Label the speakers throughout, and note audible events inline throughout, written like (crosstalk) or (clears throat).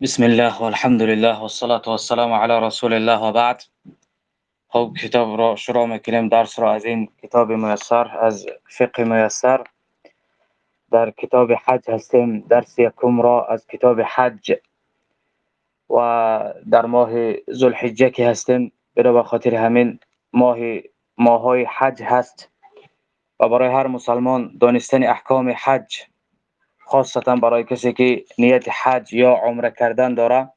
Speaker 1: بسم الله والحمد لله والصلاة والسلام على رسول الله و بعد خب کتاب را شروع میکنیم درس را از این کتاب میسر از فقه میسر در کتاب حج هستیم درس یکم را از کتاب حج و در ماه ذوالحجه که هستیم برای خاطر همین ماه ماهای حج هست و برای هر مسلمان دانستن احکام حج خاصتا برای کسی که نیت حج یا عمره کردن داره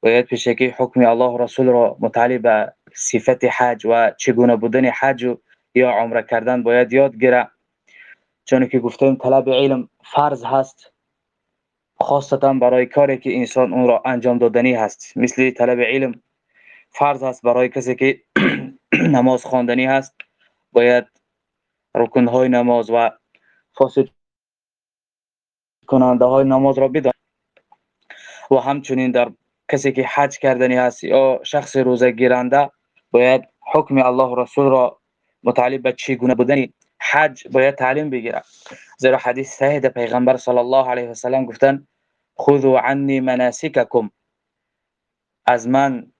Speaker 1: باید پیش که حکم الله رسول را متعلق به صفت حج و چگونه بودن حج یا عمره کردن باید یاد گیره. چون که گفتیم طلب علم فرض هست خاصتا برای کاری که انسان اون را انجام دادنی هست. مثل طلب علم فرض هست برای کسی که (clears throat) نماز خواندنی هست باید رکنهای نماز و فاسد کننده های نماز را بدان و همچنین در کسی که حج کردنی هست یا شخص روزه گیرنده باید حکم الله رسول را متعلق به چگونه بودن حج باید تعلیم بگیره زیرا حدیث صحیح پیغمبر صلی الله علیه و سلم گفتن خذوا عنی مناسککم. از من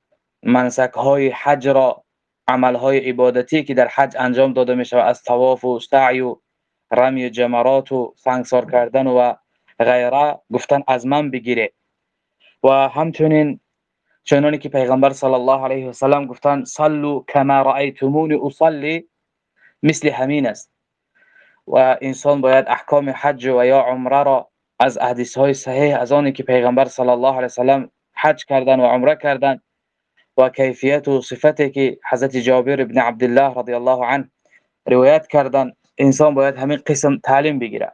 Speaker 1: منسک های حج را عمل های عبادتی که در حج انجام داده می شود از طواف و سعی و رمی جمرات و سنگسار کردن و غیره گفتن از من بگیره. و همچنین چنانی که پیغمبر صلی الله علیه و سلم گفتن صلوا کما رأیتمونی اصلی مثل همین است. و انسان باید احکام حج و یا عمره را از احادیث های صحیح از آنی که پیغمبر صلی الله علیه و سلم حج کردن و عمره کردن و کیفیت و صفتی که حضرت جابر ابن عبدالله رضی الله عنه روایت کردن انسان باید همین قسم تعلیم بگیره.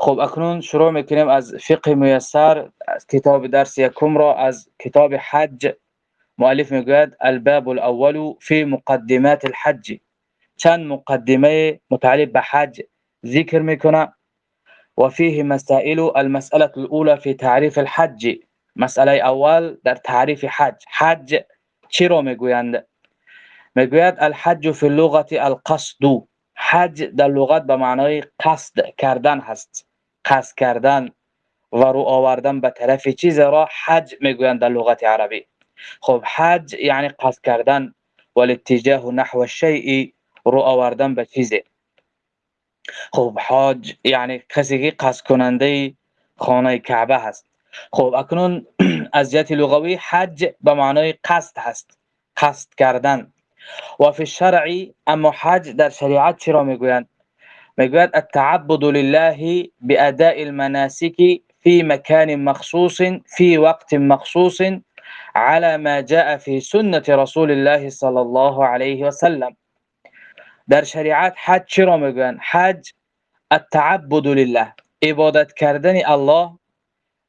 Speaker 1: خب اکنون شروع میکنیم از فقه میسر از کتاب درس یکم را از کتاب حج. مؤلف میگوید الباب الأول فی مقدمات الحج. چند مقدمه متعلق به حج ذکر میکنه. و فيه مسائل المسألة الأولى في تعریف الحج. مسئله اول در تعریف حج. حج چی رو میگویند؟ میگوید الحج فی اللغة القصد. حج در لغت به معنای قصد کردن هست. قصد کردن و رو آوردن به طرف چیز را حج می‌گویند در لغت عربی. خب حج یعنی قصد کردن والاتجاه نحو الشیء رو آوردن به چیزی خب حاج یعنی کسی که قصد کننده خانه کعبه هست. خب اکنون (clears throat) از جهت لغوی حج به معنای قصد هست. قصد کردن. و فی الشرع اما حج در شریعت چرا می‌گویند؟ میگوید التعبد لله بأداء المناسك في مكان مخصوص في وقت مخصوص على ما جاء في سنة رسول الله صلى الله عليه وسلم در شریعت حج چرا میگویند حج التعبد لله عبادت کردن الله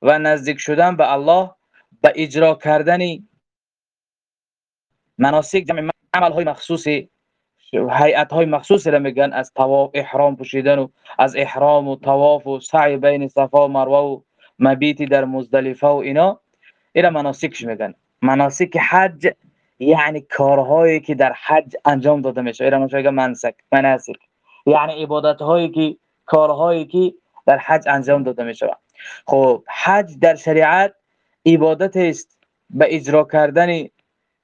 Speaker 1: و نزدیک شدن به الله به اجرا کردن مناسک جمع عمل های مخصوصی هیئت های مخصوصی را میگن از طواف احرام پوشیدن و از احرام و طواف و سعی بین صفا و مروه و مبیتی در مزدلفه و اینا اینا مناسکش میگن. مناسک حج یعنی کارهایی که در حج انجام داده میشه. اینا میگن منسک مناسک. یعنی عبادت هایی که کارهایی که در حج انجام داده میشه. خب حج در شریعت عبادت است. به اجرا کردن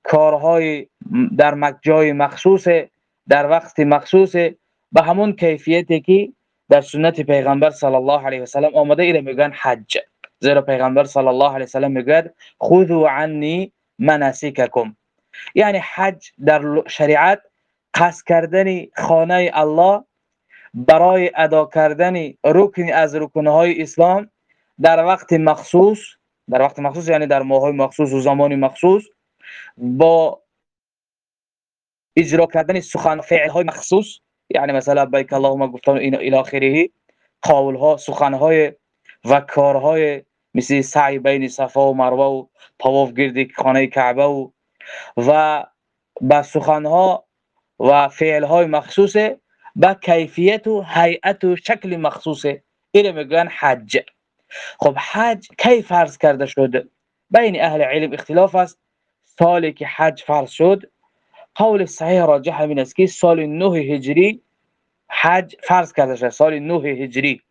Speaker 1: کارهای در جای مخصوص در وقت مخصوص به همون کیفیتی که در سنت پیغمبر صلی الله علیه و سلم آمده ایره میگن حج. زیرا پیغمبر صلی الله علیه و سلم میگه خذوا عنی مناسککم. یعنی حج در شریعت قصد کردن خانه الله برای ادا کردن رکن از رکنهای اسلام در وقت مخصوص در وقت مخصوص یعنی در ماه مخصوص و زمان مخصوص با اجرا کردن سخن فعل های مخصوص یعنی مثلا بیک اللهم گفتن این الی اخره قول ها سخن های و کار های مثل سعی بین صفا و مروه و طواف گرد خانه کعبه و و با سخن ها و فعل های مخصوص با کیفیت و هیئت و شکل مخصوص. اینو میگن حج. خب حج کی فرض کرده شد؟ بین اهل علم اختلاف است. سالی که حج فرض شد قول صحیح راجح همین است که سال 9 هجری حج فرض کرده شد سال 9 هجری.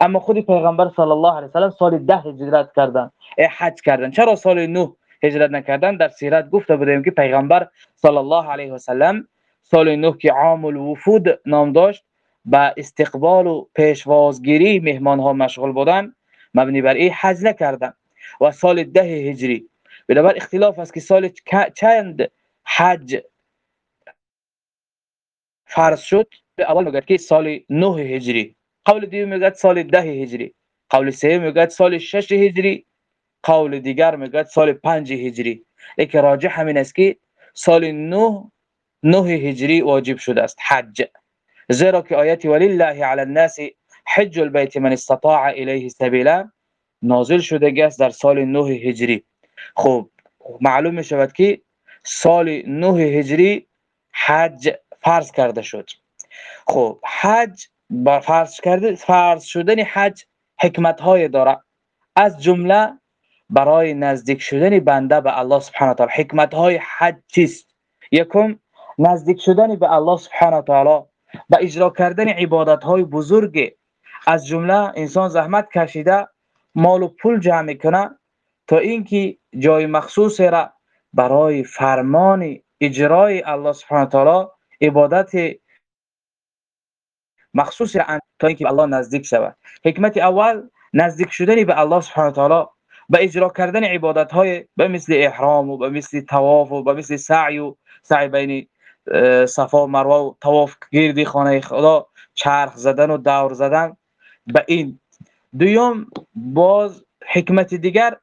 Speaker 1: اما خود پیغمبر صلی الله علیه و سلم سال ده هجرت کردن حج کردن. چرا سال 9 هجرت نکردن؟ در سیرت گفته بودیم که پیغمبر صلی الله علیه و سلم سال 9 که عام الوفود نام داشت با استقبال و پیشوازگیری مهمان ها مشغول بودن مبنی بر این حج نکردن. و سال ده هجری. بنابر اختلاف است که سال چند حج فرض شد اول میگه که سال 9 هجری قول دیگه میگه سال 10 هجری قول سوم میگه سال 6 هجری قول دیگر میگه سال 5 هجری. لیکن راجع همین است که سال 9 9 هجری واجب شده است حج. زیرا که آیت ولله علی الناس حج البيت من استطاع الیه سبیلا نازل شده است در سال 9 هجری. خب معلوم می شود که سال 9 هجری حج. فرض کرده شد. خب حج با فرض کرده فرض شدن حج حکمت های داره. از جمله برای نزدیک شدن بنده به الله سبحانه و تعالی. حکمت های حج چیست؟ یکم نزدیک شدن به الله سبحانه و تعالی. به اجرا کردن عبادت های بزرگ. از جمله انسان زحمت کشیده مال و پول جمع می‌کنه تا اینکه جای مخصوص را برای فرمان اجرای الله سبحانه و تعالی عبادت مخصوص تا اینکه الله نزدیک شود. حکمت اول نزدیک شدن به الله سبحانه تعالی به اجرا کردن عبادت های به مثل احرام و به مثل طواف و به مثل سعی و سعی بین صفا و مروه و طواف گردی خانه خدا چرخ زدن و دور زدن. به این. دوم باز حکمت دیگر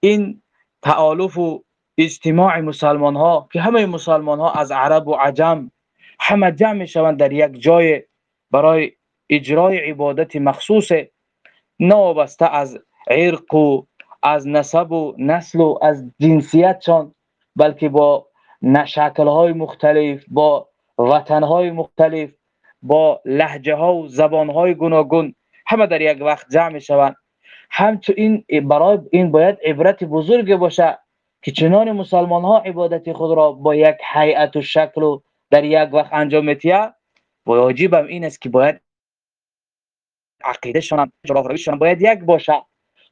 Speaker 1: این تعالف و اجتماع مسلمان ها که همه مسلمان ها از عرب و عجم همه جمع می شوند در یک جای برای اجرای عبادت مخصوص نوابسته از عرق و از نسب و نسل و از جنسیتشان بلکه با شکل های مختلف با وطن های مختلف با لحجه ها و زبان های گوناگون همه در یک وقت جمع شوند همچون این برای این باید عبرت بزرگ باشه که چنان مسلمان ها عبادت خود را با یک حیعت و شکل و در یک وقت انجام میتیه واجبم این است که باید عقیده شان شان باید یک باشه.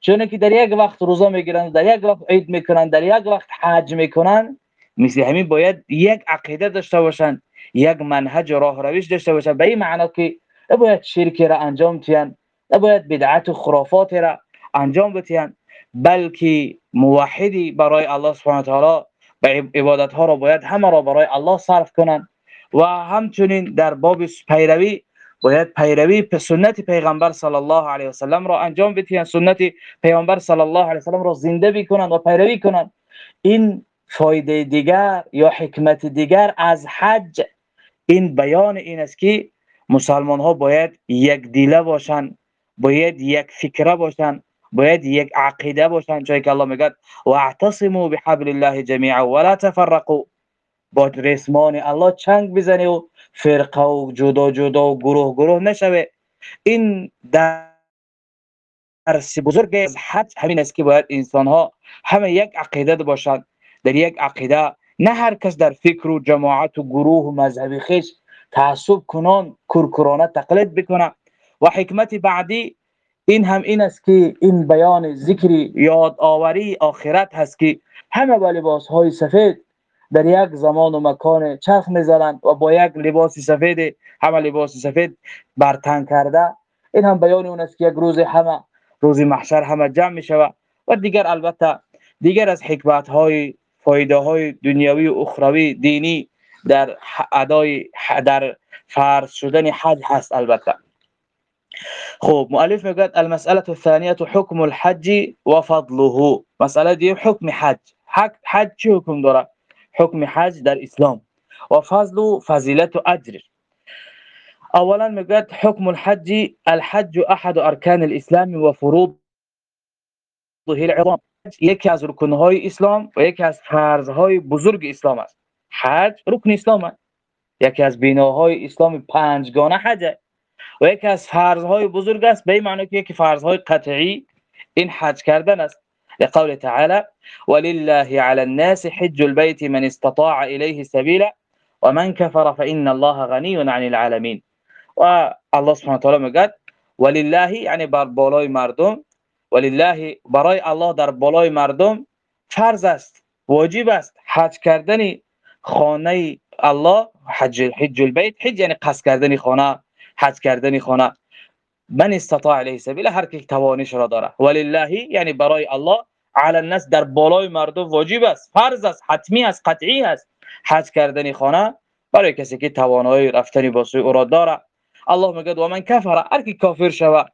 Speaker 1: چون که در یک وقت روزا می‌گیرن در یک وقت عید می‌کنن در یک وقت حج می‌کنن مثل همین باید یک عقیده داشته باشن یک منهج راه روش داشته باشن. به این معنا که باید شرکی را انجام تیان نباید بدعت و خرافات را انجام بتیان بلکه موحدی برای الله سبحانه و تعالی عبادت ها را باید همه را برای الله صرف کنند و همچنین در باب پیروی باید پیروی سنت پیغمبر صلی الله علیه و سلم را انجام بدهند سنت پیغمبر صلی الله علیه و سلم را زنده بکنند و پیروی کنند. این فایده دیگر یا حکمت دیگر از حج این بیان این است که مسلمان ها باید یک دیله باشند باید یک فکره باشند باید یک عقیده باشند جایی که الله میگه واعتصموا بحبل الله جميعا ولا تفرقوا با رسمان الله چنگ بزنه و فرقه و جدا جدا و گروه گروه نشوه این درس بزرگ از حج همین است که باید انسان ها همه یک عقیده باشند در یک عقیده نه هر کس در فکر و جماعت و گروه و مذهبی خیش تعصب کنان کرکرانه تقلید بکنه. و حکمت بعدی این هم این است که این بیان ذکری یاد آوری آخرت هست که همه با لباس های سفید در یک زمان و مکان چرخ می‌زنند و با یک لباس سفید همه لباس سفید برتن کرده. این هم بیان اون است که یک روز همه روز محشر همه جمع می شود و دیگر البته دیگر از حکمت های فایده های دنیاوی و اخروی دینی در ادای در فرض شدن حج هست البته. خب مؤلف میگه المسألة الثانية حكم الحج وفضله. مسألة دی حکم حج. حج چه حکم داره حکم حج در اسلام و فضل أجر. اولا میگه حکم الحج الحج أحد ارکان الإسلام و فروض العظام. یکی از رکنهای إسلام و یکی از فرضهای بزرگ إسلام است. حج رکن إسلام است. یکی از بناهای إسلام پنجگانه حج و یکی از فرضهای بزرگ است به معنی که یکی فرضهای قطعی این حج کردن است. لقول تعالى ولله على الناس حج البيت من استطاع إليه سبيلا ومن كفر فإن الله غني عن العالمين. والله سبحانه وتعالى میگه ولله یعنی بر بالای مردم ولله برای الله در بالای مردم فرض است واجب است. حج کردن خانه الله حج حج البيت حج یعنی قصد کردن خانه. حج کردن خانه. من استطاع علیه سبیل هر کی توانش را داره. ولله یعنی برای الله علی الناس در بالای مردم واجب است. فرض است حتمی است قطعی است. حج کردن خانه برای کسی که توانایی رفتن با سوی او را داره. الله میگه و من کفر هر کی کافر شوه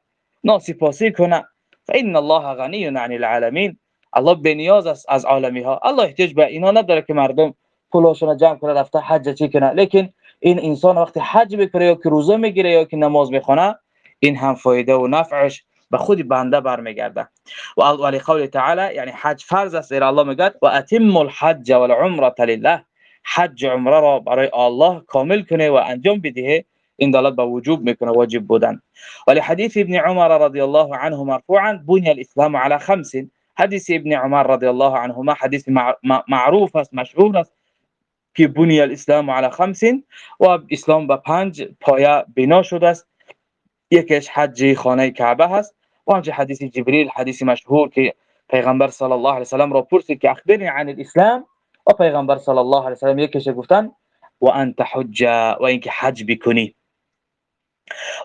Speaker 1: ناسپاسی کنه. فان الله غنی عن العالمین. الله بنیاز است از عالمی ها الله احتیاج به اینا نداره که مردم پولاشون جمع کنه رفته حج چی کنه. لیکن این انسان وقتی حج می‌کنه یا که روزه می‌گیره یا که نماز می‌خونه این هم فایده و نفعش به خود بنده برمیگرده. و ولی قول تعالی یعنی حج فرض است زیرا الله میگه و اتم الحج والعمره لله. حج عمره را برای الله کامل کنه و انجام بده این دلالت به وجوب می‌کنه واجب بودن. ولی حدیث ابن عمر رضی الله عنه مرفوعا بني الاسلام على خمس. حدیث ابن عمر رضی الله عنهما حدیث معروف است مشهور است. که بني الاسلام على خمس و اسلام به پنج پایه بنا شده است. یکیش حج خانه کعبه هست و همچنین حدیث جبریل حدیث مشهور که پیغمبر صلی الله علیه و سلم را پرسید که اخبرنی عن الاسلام؟ و پیغمبر صلی الله علیه و سلم یکیش گفتن و انت حج و اینکه حج بکنی.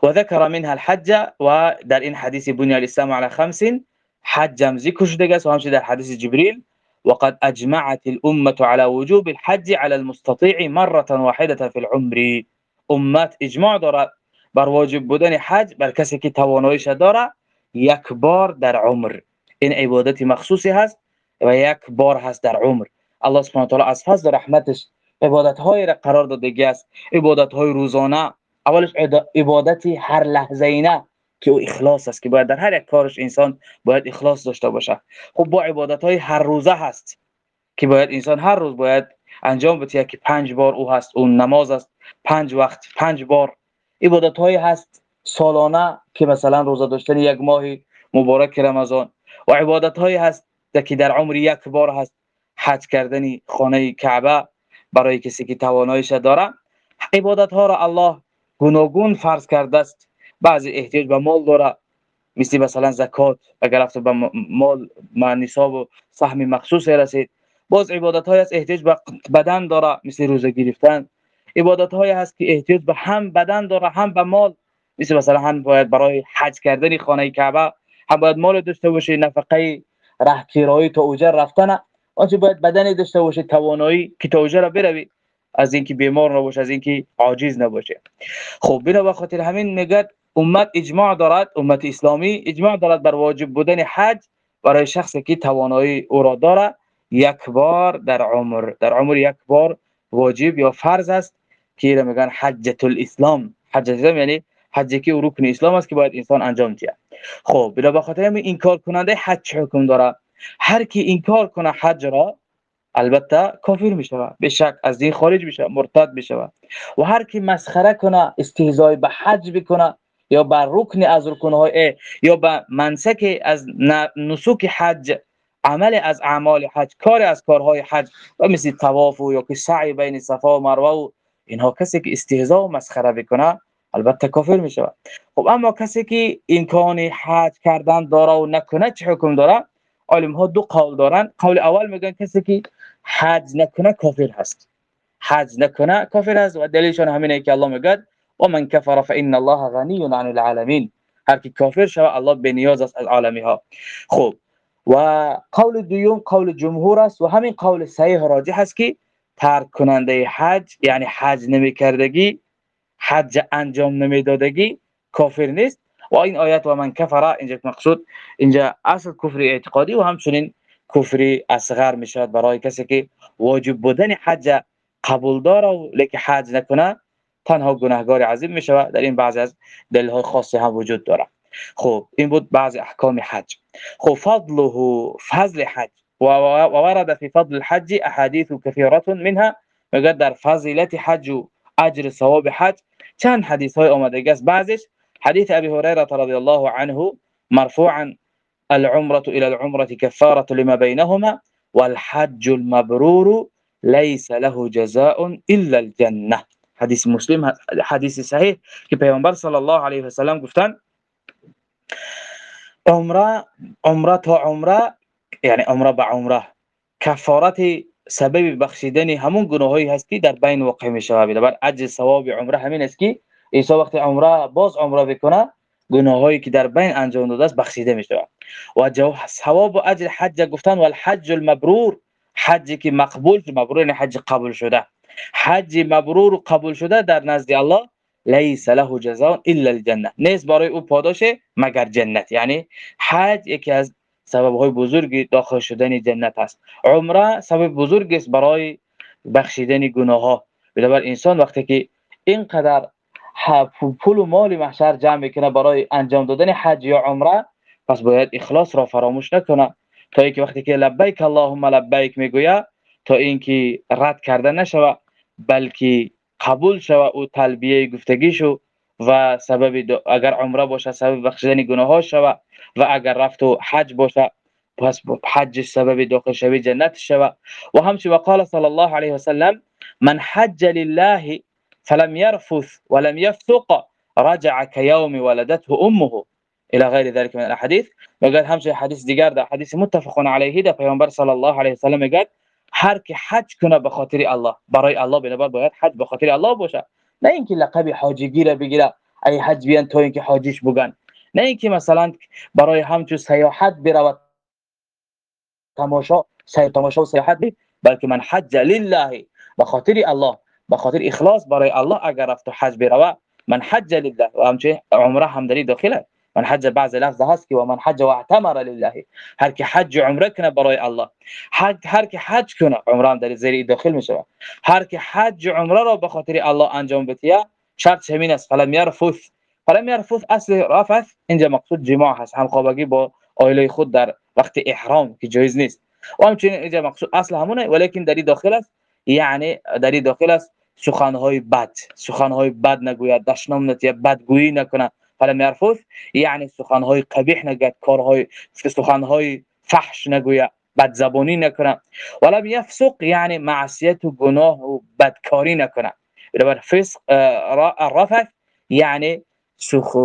Speaker 1: و ذکر منها الحج و در این حدیث بنی الاسلام على خمس حج هم ذکر شده است و همچنین در حدیث جبریل وقد أجمعت الأمة على وجوب الحج على المستطيع مرة واحدة في العمر. امت إجماع دارد بر واجب بودن حج بر کسی که تواناییش داره یک در عمر. این عبادت مخصوصی هست و یک هست در عمر. الله سبحانه و تعالی از فضل رحمتش عبادت های را قرار داده است. عبادت های روزانه. اولش عبادتی هر لحظه که او اخلاص است که باید در هر یک کارش انسان باید اخلاص داشته باشه. خب با عبادت های هر روزه هست که باید انسان هر روز باید انجام بده که پنج بار او هست اون نماز است پنج وقت پنج بار. عبادت های هست سالانه که مثلا روزه داشتن یک ماه مبارک رمضان. و عبادت های هست که در عمر یک بار هست حج کردن خانه کعبه برای کسی که تواناییش داره. عبادت ها را الله گوناگون فرض کرده است. بعضی احتیاج به مال داره. مثل مثلا زکات اگر رفت به مال ما نصاب و سهم مخصوص رسید. باز عبادت های است احتیاج به بدن داره مثل روزه گرفتن. عبادت های هست که احتیاج به هم بدن داره هم به مال. مثل مثلا هم باید برای حج کردن خانه کعبه هم باید مال داشته باشه نفقه ره کرایی تا اوجر رفتن آنچه باید بدنی داشته باشه توانایی که تا اوجر بروی. از اینکه بیمار نباشه از اینکه عاجز نباشه. خب بنا به خاطر همین میگه امت اجماع دارد امت اسلامی اجماع دارد بر واجب بودن حج برای شخصی که توانایی او را داره یک بار در عمر در عمر یک بار واجب یا فرض است که میگن حجت الاسلام. حجت الاسلام یعنی حج که رکن اسلام است که باید انسان انجام دهد. خب بنا به خاطر همین این کار کننده حج حکم داره هر کی این کار کنه حج را البته کافر میشه به شک از دین خارج میشه مرتد میشه و هر کی مسخره کنه استهزای به حج بکنه یا بر رکن از رکنهای یا به منسک از نسوک حج عمل از اعمال حج کار از کارهای حج و مثل طواف و یا که سعی بین صفا و مروه و اینها کسی که استهزا و مسخره بکنه البته کافر میشه. خب اما کسی که امکان حج کردن داره و نکنه چه حکم داره؟ عالم ها دو قول دارن. قول اول میگن کسی که حج نکنه کافر هست. حج نکنه کافر هست. و دلیلشون همینه که الله میگه و من کفر فان الله غنی عن العالمین هر کی کافر شوه الله بنیاز است از عالمی ها خب و قول دوم قول جمهور است و همین قول صحیح راجح است که ترک کننده حج یعنی حج نمیکردگی حج انجام نمیدادگی کافر نیست. و این آیت و من کفر اینجا مقصود اینجا اصل کفر اعتقادی و همچنین کفر اصغر می‌شد برای کسی که واجب بودن حج قبول داره و لیکن حج نکنه تنها گناهگار عظیم میشه در این بعضی از دلیل های خاصی هم وجود داره. خب این بود بعض احکام حج. خب فضله فضل حج. وورد في فضل الحج احاديث كثيره منها. میگه در فضیلت حج و اجر ثواب حج چند حدیث های اومده است؟ بعضش حديث ابي هريره رضي الله عنه مرفوعا العمرة إلى العمرة كفاره لما بينهما والحج المبرور ليس له جزاء الا الجنة. حدیث مسلم حدیث صحیح که پیامبر صلی الله علیه و سلم گفتن عمرة عمرة تا عمرة یعنی عمرة به عمرة کفارت سبب بخشیدن همون گناهایی هستی در بین واقع می شود بر اجر ثواب عمرة همین است که عیسی وقتی عمرة باز عمرة بکنه گناهایی که در بین انجام داده است بخشیده می شود و ثواب و اجر حج گفتن و الحج المبرور حجی که مقبول مبرور یعنی حج قبول شده. حج مبرور و قبول شده در نزد الله لیس له جزاء الا الجنه نیست برای او پاداش مگر جنت یعنی حج یکی از سبب های بزرگ داخل شدن جنت است عمره سبب بزرگ است برای بخشیدن گناه ها بنابر انسان وقتی که اینقدر پول و مال محشر جمع می‌کنه برای انجام دادن حج یا عمره پس باید اخلاص را فراموش نکنه تا اینکه وقتی که لبیک اللهم لبیک می‌گوید تا اینکه رد کرده نشوه بلکه قبول شوه او تلبیه گفتگیشو و سبب اگر عمره باشه سبب بخشیدن گناه ها شوه و اگر رفت و حج باشه پس حج سبب داخل شوی جنت شوه و همچنین وقال صلی الله علیه وسلم من حج لله فلم يرفث ولم يفسق رجع كيوم ولدته امه. الى غير ذلك من الاحاديث وقال همچنین حدیث دیگر در حدیث متفق علیه ده پیامبر صلی الله علیه وسلم میگه هر کی حج کنه به خاطر الله. برای الله بنابر باید حج به خاطر الله باشه. نه اینکه لقب حاجی را بگیره ای حج بیان تو اینکه حاجیش بگن. نه اینکه مثلا برای همچو سیاحت برود. تماشا سیر تماشا و سیاحت بلکه من حج لله به خاطر الله به خاطر اخلاص برای الله اگر رفت حج بروا من حج لله. و همچه عمره هم داری داخله. من حج بعض لفظ هست که و من حج و اعتمر لله. هر کی حج عمره کنه برای الله. هر کی حج کنه عمره در زیر داخل میشه. هر کی حج عمره را به خاطر الله انجام بده شرط همین است. فلم يرفث فلم يرفث اصل رفث اینجا مقصود جماع هست. هم خوابگی با آیله خود در وقت احرام که جایز نیست. و همچنین اینجا مقصود اصل همونه ولیکن در داخل است. یعنی در داخل است سخنهای بد. سخنهای بد نگوید. دشنام نتیه بدگویی نکنه. فلم يرفث یعنی سخنهای قبیح نگوید کارهای سخنهای فحش نگوید بد زبانی نکنه ولم يفسق یعنی معصیت و گناه و بدکاری نکنه بنابر فسق رفث یعنی سخ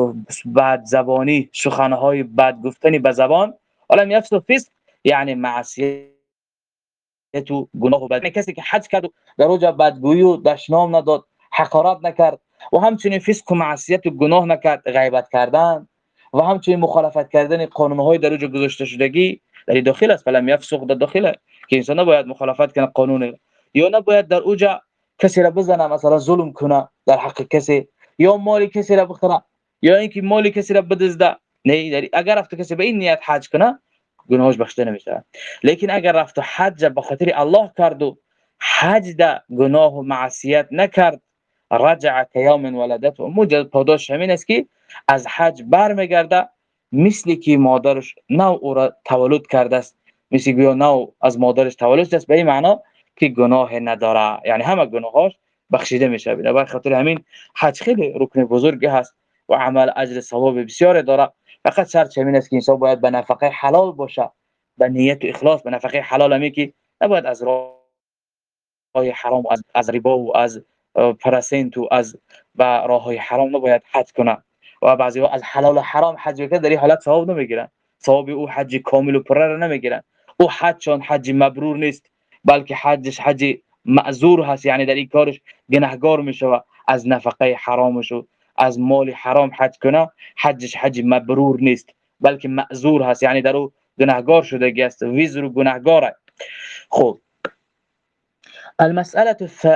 Speaker 1: بد زبانی سخنهای بد گفتنی به زبان ولم يفسق فسق یعنی معصیت تو گناه و بد کسی که حج کرد در اوجا بدگویی و دشنام نداد حقارت نکرد و همچنین فسق و معصیت و گناه نکرد غیبت کردن و همچنین مخالفت کردن قانون های در اوجا گذاشته شدگی در داخل است. فلم یفسق در داخل که انسان نباید مخالفت کنه قانون یا نباید در اوجا کسی را بزنه مثلا ظلم کنه در حق کسی یا مالی کسی را بخره یا اینکه مالی کسی را بدزده. نه اگر رفت کسی به این نیت حج کنه گناهش بخشیده نمیشه. لیکن اگر رفت حج به خاطر الله کرد و حج ده گناه و معصیت نکرد رجع کیام ولدت و موجد پاداش همین است که از حج برمیگرده مثل که مادرش نو او را تولد کرده است. مثل گویا نو از مادرش تولد است. به این معنا که گناه نداره. یعنی همه گناهاش بخشیده میشه. بنابراین خاطر همین حج خیلی رکن بزرگی هست و عمل اجر ثواب بسیار داره. فقط شرط همین است که انسان باید به نفقه حلال باشه. به نیت و اخلاص به نفقه حلال همی که نباید از راه حرام از, از ربا و از پرسنت و از به راه های حرام نباید حج کنه. و بعضی ها از حلال و حرام حج بکنه در این حالت ثواب نمی‌گیرن. ثواب او حج کامل و پره را نمی‌گیرن. او حج چون حج مبرور نیست بلکه حجش حج معذور هست. یعنی در این کارش گناهگار میشه از نفقه حرامش و از مال حرام حج کنه حجش حج مبرور نیست بلکه معذور هست. یعنی در او گناهگار شده است ویزر و گناهگاره. خب المسألة الث...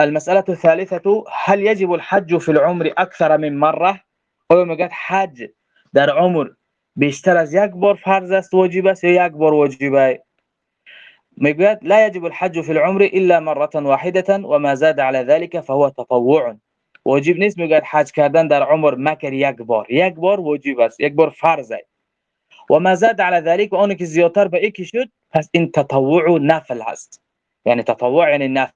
Speaker 1: المسألة الثالثة هل يجب الحج في العمر أكثر من مرة؟ آیا میگه حج در عمر بیشتر از یک بار فرض است واجب است یا یک بار میگوید لا يجب الحج في العمر إلا مرة واحدة وما زاد على ذلك فهو تطوع. واجب نیست میگه حج کردن در عمر مکر یک بار. یک بار واجب است یک بار فرض است. و ما زاد على ذلك اون که زیاتر به یکی شد پس این تطوع و نفل هست یعنی تطوع یعنی نفل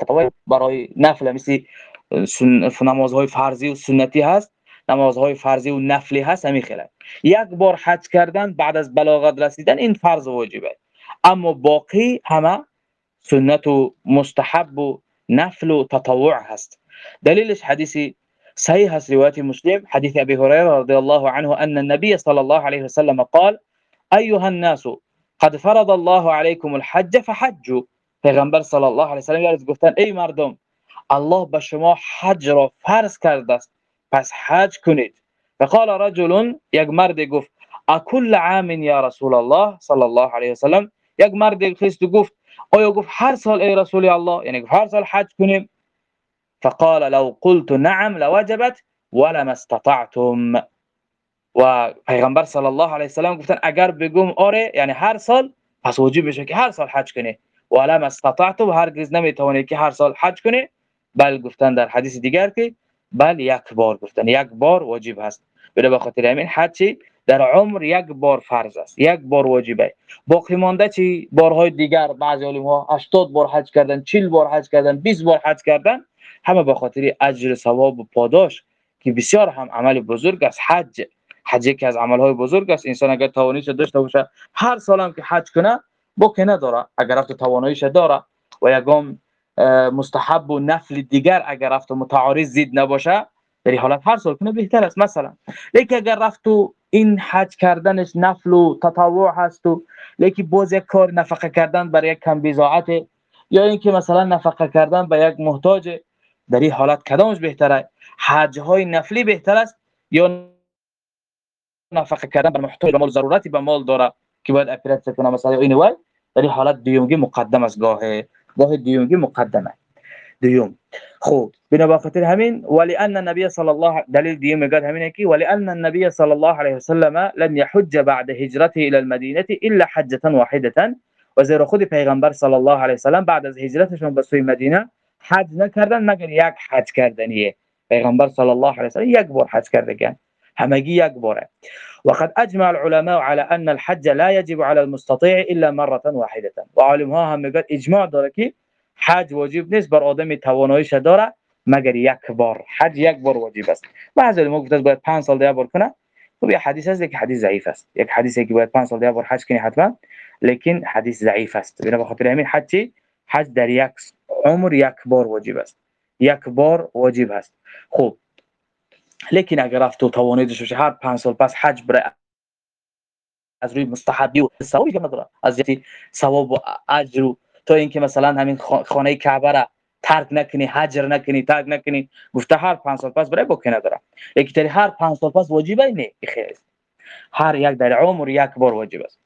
Speaker 1: تطوع برای نفل مثل نمازهای فرضی و سنتی هست نمازهای فرضی و نفلی هست همین خیلی. یک بار حج کردن بعد از بلاغت رسیدن این فرض واجبه. اما باقی همه سنت و مستحب و نفل و تطوع هست. دلیلش حدیث صحيح رواية مسلم. حديث أبي هريرة رضي الله عنه أن النبي صلى الله عليه وسلم قال أيها الناس قد فرض الله عليكم الحج فحجوا. پیغمبر صلی الله علیه و سلم گفتن ای مردم الله به شما حج را فرض کرده است پس حج کنید. فقال رجل یک مرد گفت اکل عام یا رسول الله صلی الله علیه و سلم یک مرد خیست گفت آیا گفت هر سال ای رسول الله؟ یعنی هر سال حج کنیم. فقال لو قلت نعم لوجبت ولم استطعتم. و پیغمبر صلی الله علیه و گفتن اگر بگم آره یعنی هر سال پس واجب بشه که هر سال حج کنی. ولم استطعت و هرگز نمی‌تونی که هر سال حج کنی. بل گفتن در حدیث دیگر که بل یک بار گفتن. یک بار واجب هست. بله بخاطر همین حج در عمر یک بار فرض است. یک بار واجبه. باقی مانده چی؟ بارهای دیگر بعضی علم ها 80 بار حج کردن 40 بار حج کردن 20 بار حج کردن. همه به خاطر اجر ثواب و پاداش که بسیار هم عمل بزرگ است. حج حج یکی از عمل های بزرگ است. انسان اگر تواناییش داشته باشه هر سال هم که حج کنه بوک نداره. اگر رفت تواناییش داره و یگام مستحب و نفل دیگر اگر رفت متعارض زید نباشه در حالت هر سال کنه بهتر است. مثلا لیکن اگر رفت و این حج کردنش نفل و تطوع هست و لیکن باز یک کار نفقه کردن برای یک کم بزاعت یا اینکه مثلا نفقه کردن به یک محتاج در این حالت کدامش بهتره؟ حج های نفلی بهتر است یا نفقه کردن بر محتاج مال ضرورتی به مال داره که باید اپراتس کنه مثلا این وای در این حالت دیومگی مقدم است. گاه گاه دیومگی مقدمه دیوم خوب بنا خاطر همین ولی ان النبي صلی الله دلیل دیوم میگه همینه که ولی ان النبي صلی الله علیه وسلم لم يحج بعد هجرته إلى المدينة الا حجة واحدة. و زیرا خود پیغمبر صلی الله علیه وسلم بعد از هجرتشون به سوی مدینه حج نکردن مگر یک حج کردنیه؟ پیغمبر صلی الله علیه وسلم یک بار حج کرده همگی یک باره. وقد اجمع العلماء على ان الحج لا يجب على المستطيع الا مرة واحدة. و علم ها هم میگن اجماع داره که حج واجب نیست بر آدم تواناییش داره مگر یک بار. حج یک بار واجب است. بعض علما گفتن باید 5 سال دیگه بار کنه. خب یه حدیث است که حدیث ضعیف است. یک حدیثی که باید 5 سال دیگه بار حج کنی حتما. لیکن حدیث ضعیف است. بنا بخاطر همین حج حج در یک عمر یک بار واجب است. یک بار واجب است. خب لیکن اگر رفت و توانید داشته هر 5 سال پس حج بره از روی مستحبی و ثوابی که نداره. از ثواب و اجر تو اینکه مثلا همین خانه کعبه را ترک نکنی حجر نکنی ترک نکنی گفته هر 5 سال پس برای بکنه نداره. یکی تری هر 5 سال پس واجبه نه خیر هر یک در عمر یک بار واجب است.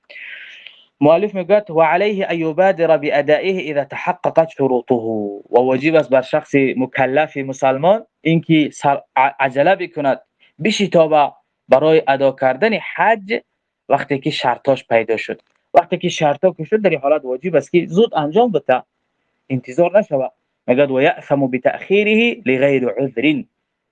Speaker 1: مؤلف میگه و علیه أن یبادر بأدائه إذا تحققت شروطه. و واجب است بر شخص مکلف مسلمان اینکه عجلة بکند بشتابه برای ادا کردن حج وقتی که شرطاش پیدا شد. وقتی که شرطا که شد در حالت واجب است که زود انجام بده. انتظار نشوه میگه و یأثم بتأخیره لغیر عذر.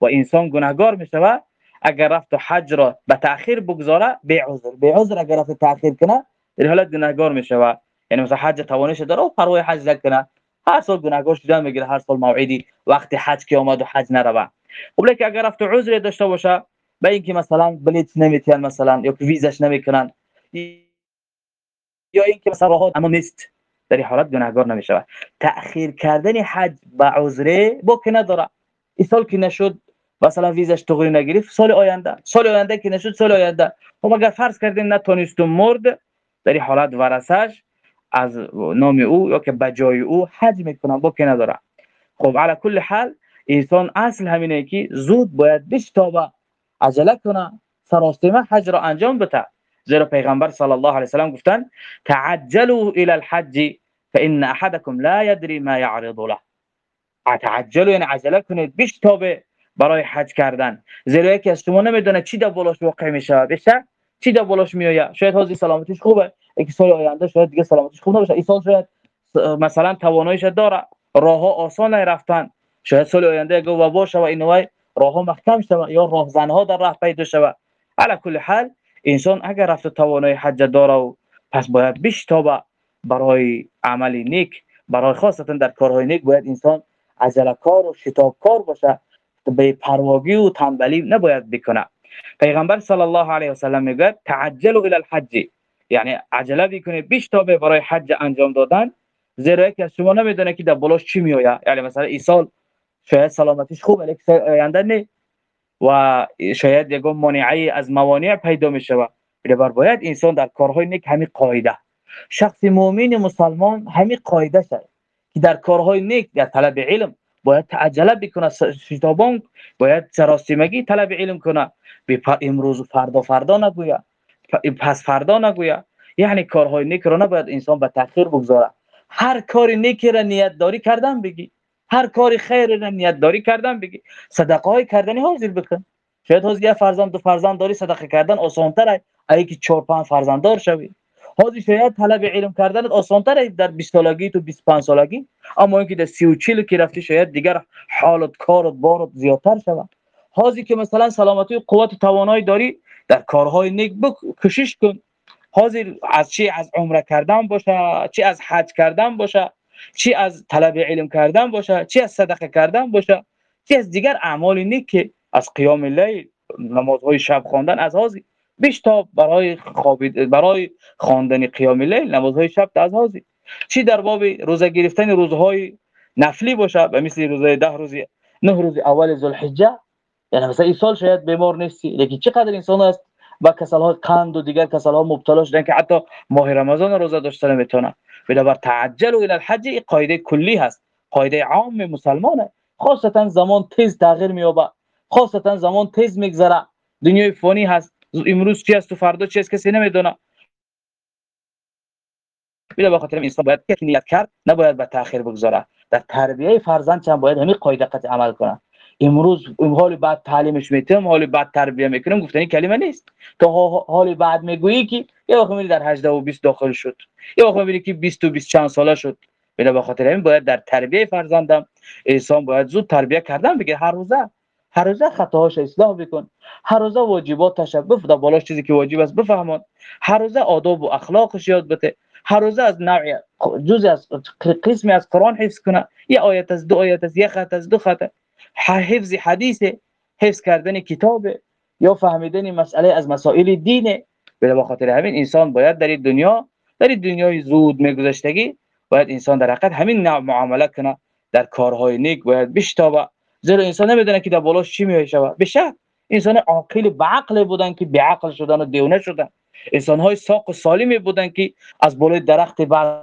Speaker 1: و انسان گناهگار میشوه اگر رفت حج را به تأخیر بگذاره به عذر. به عذر اگر رفت تأخیر کنه در حالت گناهگار می‌شوه یعنی مثلا حج توانش داره و پروای حج نکنه. هر سال گناهگار شدن می‌گیره هر سال موعدی وقتی حج که اومد و حج نروه خب لیکن اگر رفت عذر داشته باشه به اینکه مثلا بلیت نمیتین مثلا یا ویزش نمی‌کنن یا اینکه مثلا راه اما نیست در این حالت گناهگار نمیشه تاخیر کردن حج با عذره با که نداره. این سال که نشد مثلا ویزش تغییر نگرفت سال آینده. سال آینده که نشد سال آینده. خب اگر فرض کردیم نتونستم مرد در این حالت ورثش از نام او یا که بجای او حج می‌کنن با که نداره خب علی کل حال انسان اصل همینه که زود باید بشتابه عجله کنه سراستیمه حج را انجام بده. زیرا پیغمبر صلی الله علیه و سلم گفتن تعجلوا الى الحج فان احدكم لا يدري ما يعرض له. تعجلوا یعنی عجله کنید بشتابه برای حج کردن. زیرا یکی از شما نمی‌دونه چی در بالاش واقع میشه بشه؟ چی در بالاش میآید؟ شاید حاضر سلامتیش خوبه. یکی سال آینده شاید دیگه سلامتیش خوب نباشه. این شاید مثلا تواناییش داره. راه ها آسان رفتن شاید سال آینده گو و باشه و اینوای راه ها محکم شود یا راهزن ها در راه پیدا شود. علی کل حال انسان اگر رفت توانای حج داره و پس باید بشتابه برای عمل نیک برای خاصتا در کارهای نیک باید انسان عجله کار و شتاب کار باشه. به پرواگی و تنبلی نباید بکنه. پیغمبر صلی الله علیه و سلم میگه تعجلوا الى الحج یعنی عجله بکنه بشتابه برای حج انجام دادن زیرا که شما نمی‌دونه که در بلاش چی میآید یعنی مثلا این سال شاید سلامتیش خوبه لیکن آینده نه و شاید یگان مانعی از موانع پیدا می شود بر باید انسان در کارهای نیک همین قاعده شخص مؤمن مسلمان همین قاعده شد که در کارهای نیک در طلب علم باید تعجله بکنه. شتابان باید سراستیمگی طلب علم کنه. امروز فردا فردا نگویه. پس فردا نگویه. یعنی کارهای نیک رو نباید انسان به تاخیر بگذاره. هر کار نیکی را نیت داری کردن بگی. هر کاری خیر را نیت داری کردن بگی. صدقه های کردنی حاضر بکن. شاید حاضر یه فرزند دو فرزند داری صدقه کردن آسان تره ای که چهار پنج فرزند دار شوی. حاضر شاید طلب علم کردن آسان تره در 20 سالگی تو 25 سالگی اما اینکه در 30 و 40 که رفتی شاید دیگر حالت کارت بارت زیادتر شود. حاضر که مثلا سلامتی و قوت توانایی داری در کارهای نیک بکشش کن. حاضر از چی از عمره کردن باشه چی از حج کردن باشه چی از طلب علم کردن باشه چی از صدقه کردن باشه چی از دیگر اعمال نیک از قیام لیل نمازهای شب خواندن از حاضی بیش تا برای خوابید برای خواندن قیام لیل نمازهای شب از حاضی چی در باب روزه گرفتن روزهای نفلی باشه؟ به مثل روزه ده روزی نه روز اول ذوالحجه. یعنی مثلا این سال شاید بیمار نیستی. لیکن چقدر انسان است با کسل های قند و دیگر کسل ها مبتلا شدن که حتی ماه رمضان روزه داشته نمی‌تونه بنابر تعجل الى الحج قاعده کلی هست. قاعده عام مسلمانه. خاصتا زمان تیز تغییر میابه خاصتا زمان تیز میگذره دنیای فانی هست. امروز چی است و فردا چی است کسی نمی‌دونه. بلا بخاطر انسان باید که نیت کرد نباید به تاخیر بگذاره. در تربیه فرزند چند باید همین قاعده قطع عمل کنه. امروز حال بعد تعلیمش میتم حال بعد تربیه می‌کنم گفتنی کلمه نیست. تو حال بعد می‌گویی که یه وقت میری در 18 و 20 داخل شد. یه وقت می‌بینی که 20 و 20 چند ساله شد. بلا به خاطر همین باید در تربیه فرزندم انسان باید زود تربیه کردن بگه هر روزه هر روزه خطاهاش اصلاح بکن. هر روزه واجباتش بفدا بالاش چیزی که واجب است بفهمون هر روزه آداب و اخلاقش یاد بده. هر روزه از نوع جزء از قسمی از قرآن حفظ کنه. یه آیت از دو آیت از یه خط از دو خط. حفظ حدیث حفظ کردن کتاب یا فهمیدن مسئله از مسائل دینه به خاطر همین انسان باید در دنیا در دنیای زود میگذشتگی باید انسان در حقیقت همین نوع معامله کنه. در کارهای نیک باید بشتابه. زیرا انسان نمی‌دونه که در بالاش چی میشه بشه انسان عاقل به عقل بودن که به عقل شدن و دیونه شدن. انسان های ساق و سالمی بودن که از بالای درخت بعضی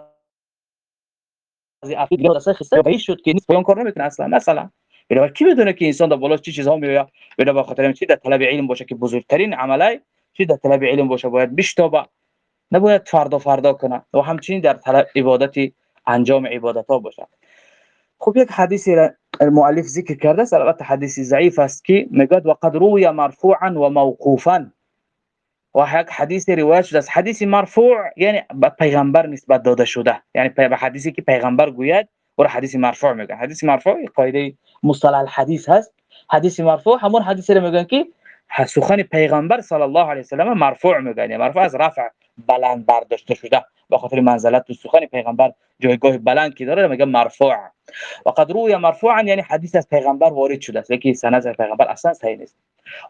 Speaker 1: افراد خسته شد که نیست. پایان کار نمی‌کنه اصلا. مثلا. بنابراین کی بدونه که انسان در بالاش چی چیزها میآید بنا به خاطر چی در طلب علم باشه که بزرگترین عمله چی در طلب علم باشه؟ باید بشتابه. نباید فردا فردا کنه. و همچنین در طلب عبادتی انجام عبادت ها باشه. خب یک حدیثی المؤلف ذکر کرده البته حدیث ضعیف است که وقد روی مرفوعا و موقوفا و یک حدیث روایت شده حدیث مرفوع یعنی به پیغمبر نسبت داده شده یعنی به حدیثی که پیغمبر گوید و حدیث مرفوع میگن حدیث مرفوع قاعدة مصطلح الحدیث هست. حدیث مرفوع همون حدیثی رو میگن که سخن پیغمبر صلی الله علیه و سلم مرفوع یعنی مرفوع از رفع بلند برداشته شده. به خاطر منزلت و سخن پیغمبر جایگاه بلند که داره میگه مرفوع. و قد روی مرفوعا یعنی حدیث از پیغمبر وارد شده است. یکی سند از پیغمبر اصلا صحیح نیست.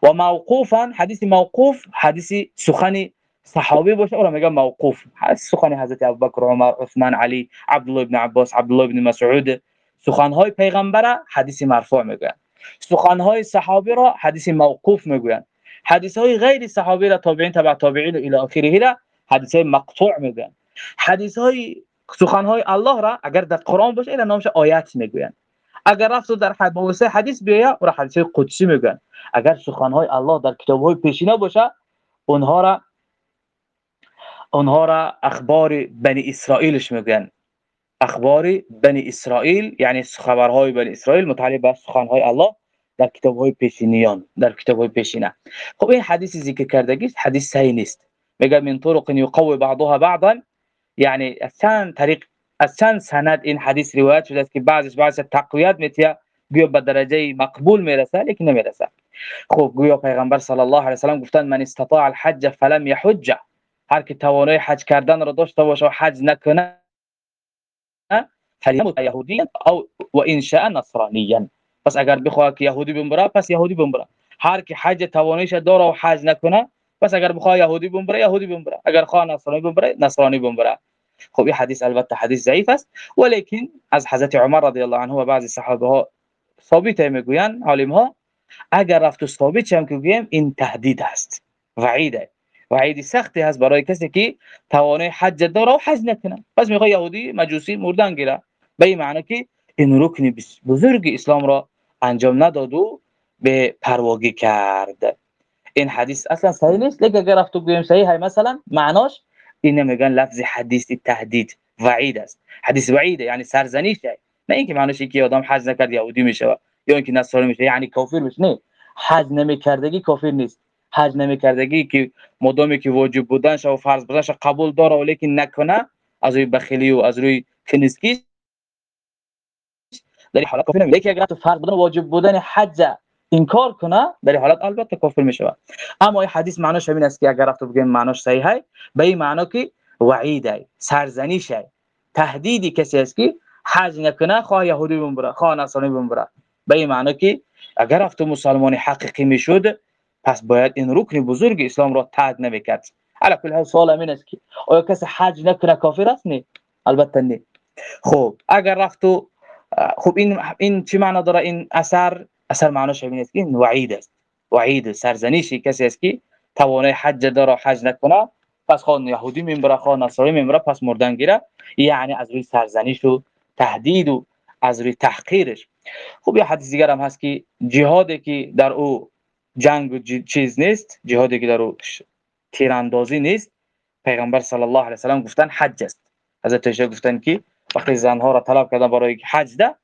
Speaker 1: و موقوفا حدیث موقوف حدیث سخن صحابی باشه اون میگه موقوف. سخن حضرت ابوبکر عمر عثمان علی عبدالله ابن عباس عبدالله ابن مسعود. سخن های پیغمبر حدیث مرفوع میگن سخن های صحابی را حدیث موقوف میگن حدیث های غیر صحابی را تابعین تبع تابعین الی اخره را حدیث مقطوع میگن حدیث های سخن های الله را اگر در قرآن باشه اینا نامش آیات می‌گوین اگر رفت در حدیث حدیث بیاید را حدیث قدسی میگن اگر سخن های الله در کتاب های پیشینه باشه اونها را اونها را اخبار بنی اسرائیلش میگن أخبار بنی اسرائیل یعنی خبرهای بنی اسرائیل متعلق به سخنهای الله در کتابهای پیشینیان در کتابهای پیشینه. خب این حدیث ذکر کردگی حدیث صحیح نیست. میگه من طرق یقوی بعضها بعضا؟ یعنی چند طریق از چند سند این حدیث روایت شده است که بعضش بعض تقویت میتیه گویا به درجه مقبول میرسه لیکن نمیرسه. خب گویا پیغمبر صلی الله علیه و سلم گفتن من استطاع الحج فلم يحج هر کی توانای حج کردن را داشته باشه و حج نکنه فلیمت یهودی او و ان شاء نصرانیا. پس اگر بخواد که یهودی بمبره پس یهودی بمبره. هر کی حج توانایش داره و حج نکنه پس اگر بخواد یهودی بمبره یهودی بمبره. اگر خواه نصرانی بمبره نصرانی بمبره. خب این حدیث البته حدیث ضعیف است. ولیکن از حضرت عمر رضی الله عنه و بعضی صحابه ها ثابت می‌گویند عالم ها اگر رفت و ثابت هم که این تهدید است. وعیده. وعید سختی هست برای کسی که توانای حج داره و حج نکنه. پس می‌خواد یهودی مجوسی مردن گیره. به این معنی که این رکن بزرگ اسلام را انجام نداد و به پرواگی کرد. این حدیث اصلا صحیح نیست. لیکن اگر رفت و صحیح های مثلا معناش این میگن لفظ حدیث تهدید وعید است. حدیث وعیده یعنی سرزنیشه نه اینکه معنیش که آدم حج نکرد یهودی میشه یا اینکه نصرانی میشه یعنی کافر میشه. نه حج نمیکردگی کافر نیست. حج نمیکردگی که مدامی که واجب بودنش و فرض بودنش قبول داره ولی نکنه از روی بخیلی و از روی کنسکی در حالت کافر نمیشه. یکی اگر تو فرض بودن واجب بودن حج انکار کنه در حالت البته کافر میشه. اما این حدیث معناش همین است که اگر رفت بگیم معناش صحیحه به این معنا که وعیده سرزنیشه تهدیدی کسی است که حج نکنه خواه یهودی بمبره خواه نصرانی بمبره. به این معنی که اگر رفت مسلمان حقیقی می‌شد پس باید این رکن بزرگ اسلام را تهد نمی‌کرد. علا کل حال سوال امین است که آیا کسی حج نکنه کافر است؟ نه. البته نه. خب اگر رفت خب این این چی معنی داره؟ این اثر اثر معناش همین است که این وعید است. وعید سرزنیشی کسی است که توانای حج داره حج نکنه پس خواه یهودی میمبره خواه نصرانی میمبره پس مردن گیره. یعنی از روی سرزنیش و تهدید و از روی تحقیرش. خب یه حدیث دیگر هم هست که جهادی که در او جنگ و چیز نیست جهادی که در او تیراندازی نیست پیغمبر صلی الله علیه و سلام گفتن حج است. حضرت عایشه گفتن که وقتی زنها را طلب کردن برای حج ده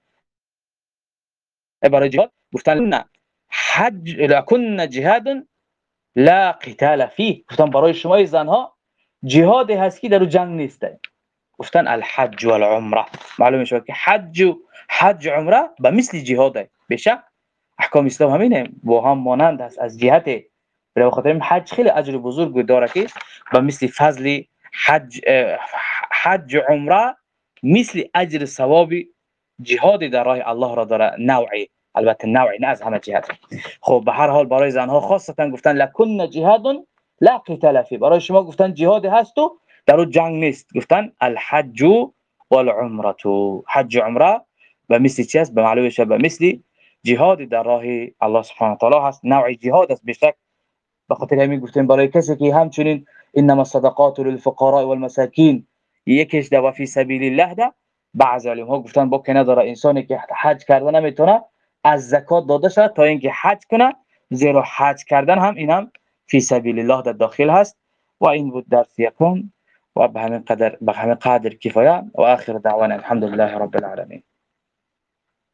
Speaker 1: برای جهاد گفتن نه. حج لکن جهاد لا قتال فيه گفتن برای شما زنها جهادی هست که در جنگ نیست. گفتن الحج والعمره. معلومه شد که حج و حج عمره به مثل جهاده بشه احکام اسلام همینه. با هم مانند است از جهت. به خاطر حج خیلی اجر بزرگ داره که به مثل فضل حج حج عمره مثل أجر ثواب جهاد در راه الله را داره نوعی. البته نوعی نه از همه جهت. خب به هر حال برای زنها خاصتا گفتن لکن جهاد لا قتال فی. برای شما گفتن جهاد هست و در جنگ نیست. گفتن الحج والعمرة. حج عمره به مثل چی است؟ به معلومه به مثل جهاد در راه الله سبحانه و تعالی هست. نوع جهاد است بشک به خاطر همین گفتیم برای کسی که همچنین انما الصدقات للفقراء والمساکین یکیش در فی سبیل الله ده بعض علم ها گفتن با که نداره انسانی که حج کرده نمی‌تونه از زکات داده شد تا اینکه حج کنه زیرا حج کردن هم اینم فی سبیل الله در داخل هست. و این بود درس یکم. و به همین قدر به همین قدر کفایه. و آخر دعوانا الحمد لله رب العالمین.